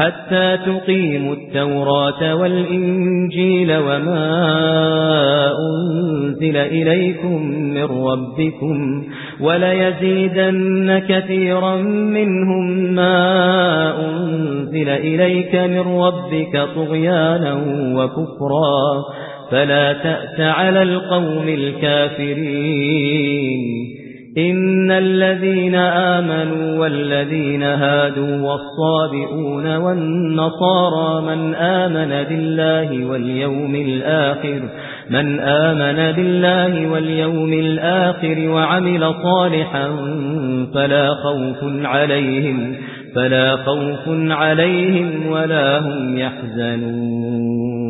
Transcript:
حتى تقيموا التوراة والإنجيل وما أنزل إليكم من ربكم وليزيدن كثيرا منهم ما أنزل إليك من ربك طغيانا وكفرا فلا تأس على القوم الكافرين إن الذين آمنوا والذين هادوا والصابئون والنصارى من آمن بالله واليوم الآخر من آمن بالله واليوم الآخر وعمل صالحا فلا خوف عليهم فلا خوف عليهم ولا هم يحزنون